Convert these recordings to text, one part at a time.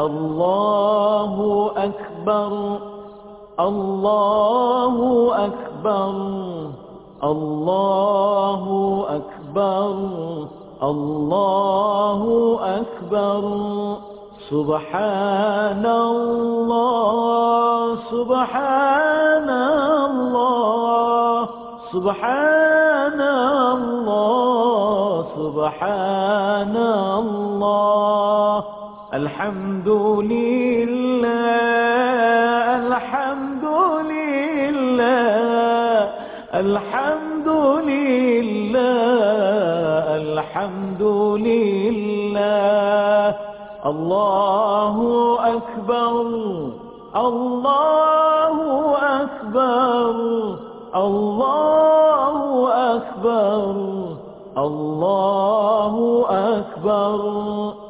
الله أكبر الله أكبر الله أكبر الله أكبر سبحان الله سبحان الله سبحان الله سبحان الله الحمد لله الحمد لله الحمد لله الحمد لله الله أكبر الله أكبر الله أكبر الله أكبر.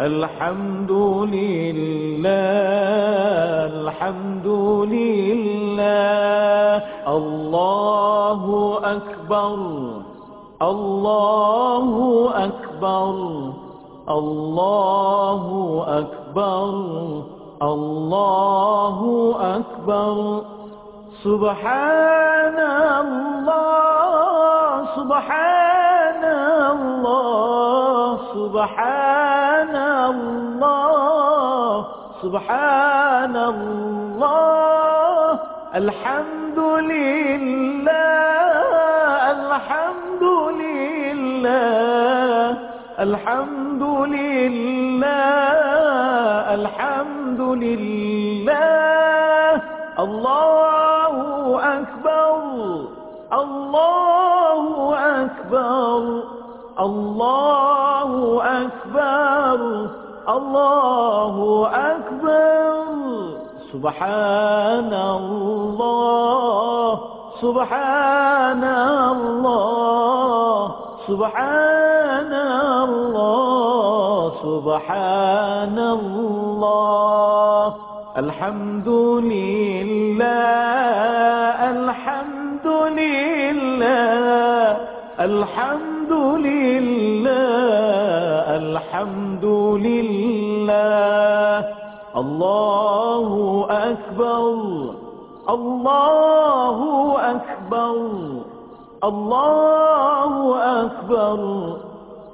الحمد لله الحمد لله الله أكبر الله أكبر الله أكبر الله أكبر سبحان الله سبحان الله سبحان الله سبحان الله. الحمد لله الحمد لله. الحمد لله الحمد لله. الله أكبر الله أكبر. الله أكبر الله أكبر. سبحان الله سبحان الله سبحان الله سبحان الله. الحمد لله الحمد لله الحمد لله الحمد لله. الله أكبر الله أكبر الله أكبر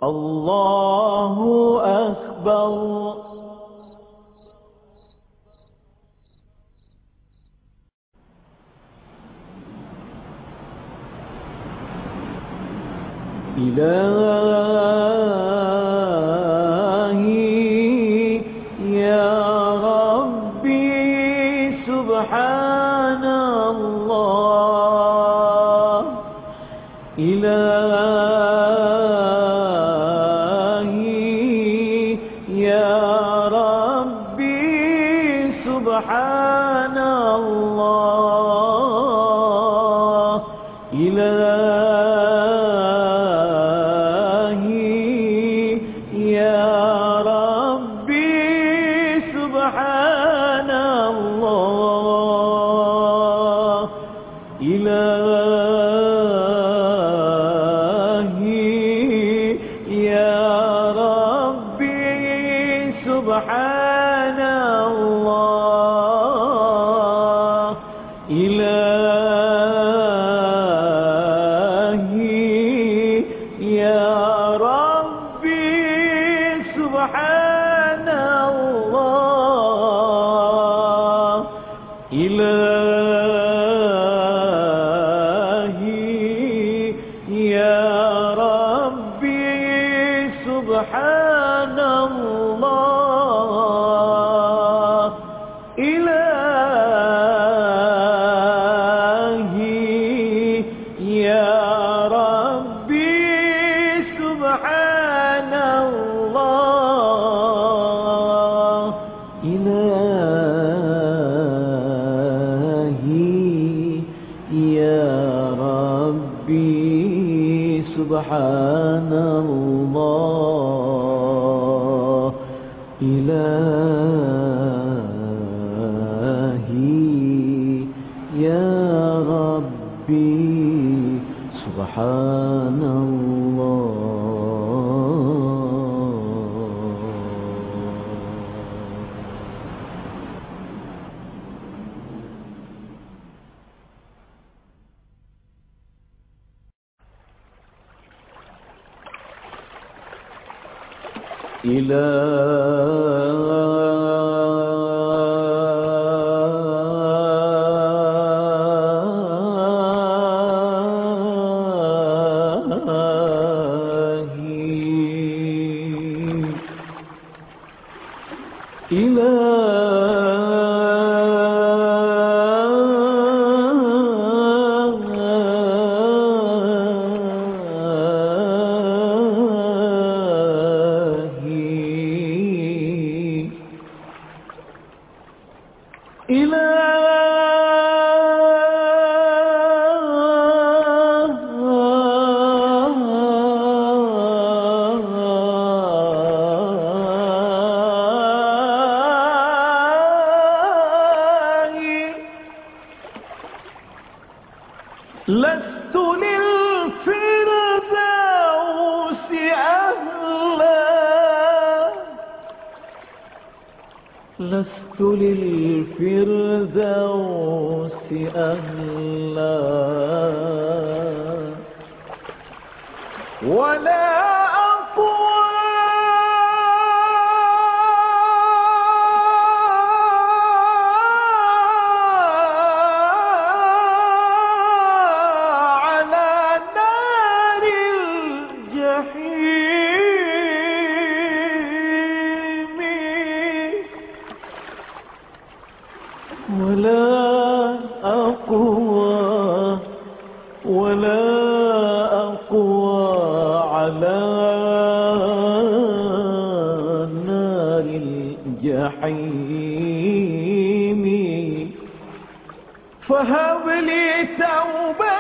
الله أكبر. إلهي ربي سبحان الله. إلهي يا ربي سبحان الله. إلهي ولا ولا أقوى ولا على نار الجحيم. فهب لي توبة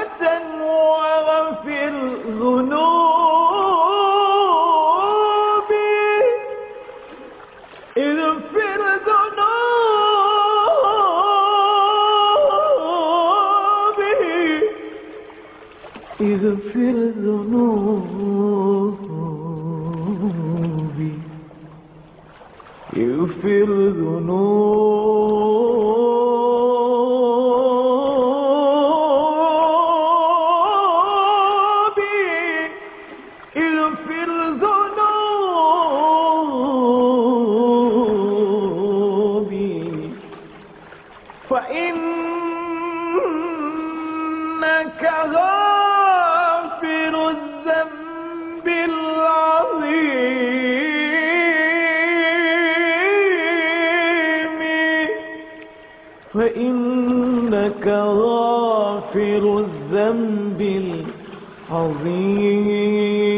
فإنك غافر الذنب العظيم.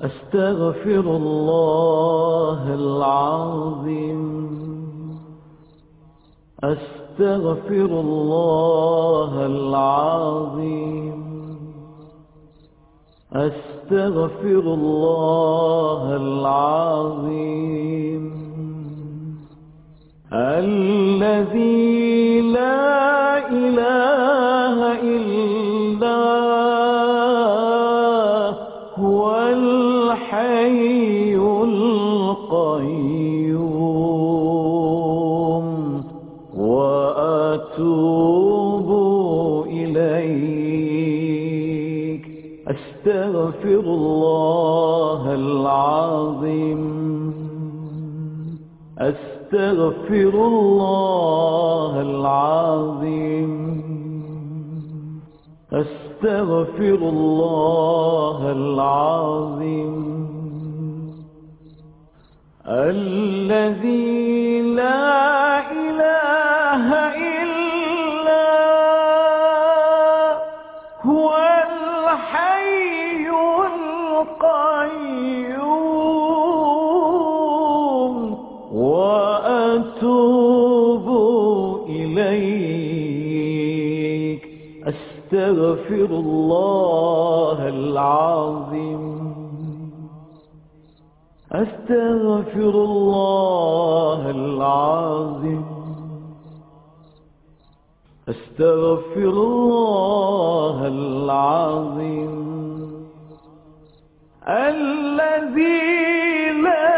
أستغفر الله العظيم. أستغفر الله العظيم. أستغفر الله العظيم. الذي لا إله أستغفر الله العظيم. أستغفر الله العظيم. أستغفر الله العظيم. الذي لا أستغفر الله العظيم. أستغفر الله العظيم. أستغفر الله العظيم. الذي لا